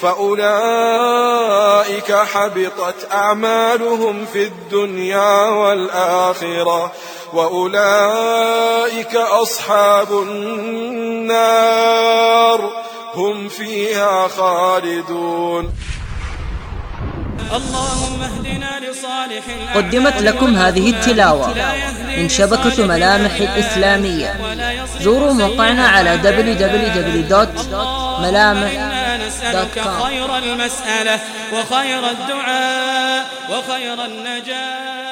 فأولئك حبطت أعمالهم في الدنيا والآخرة وأولئك أصحاب النار هم فيها خالدون. اللهم اهدنا لصالح قدمت لكم هذه التلاوة من شبكة ملامح الإسلامية زوروا موقعنا على www.ملامح.com خير المسألة وخير الدعاء وخير النجاة.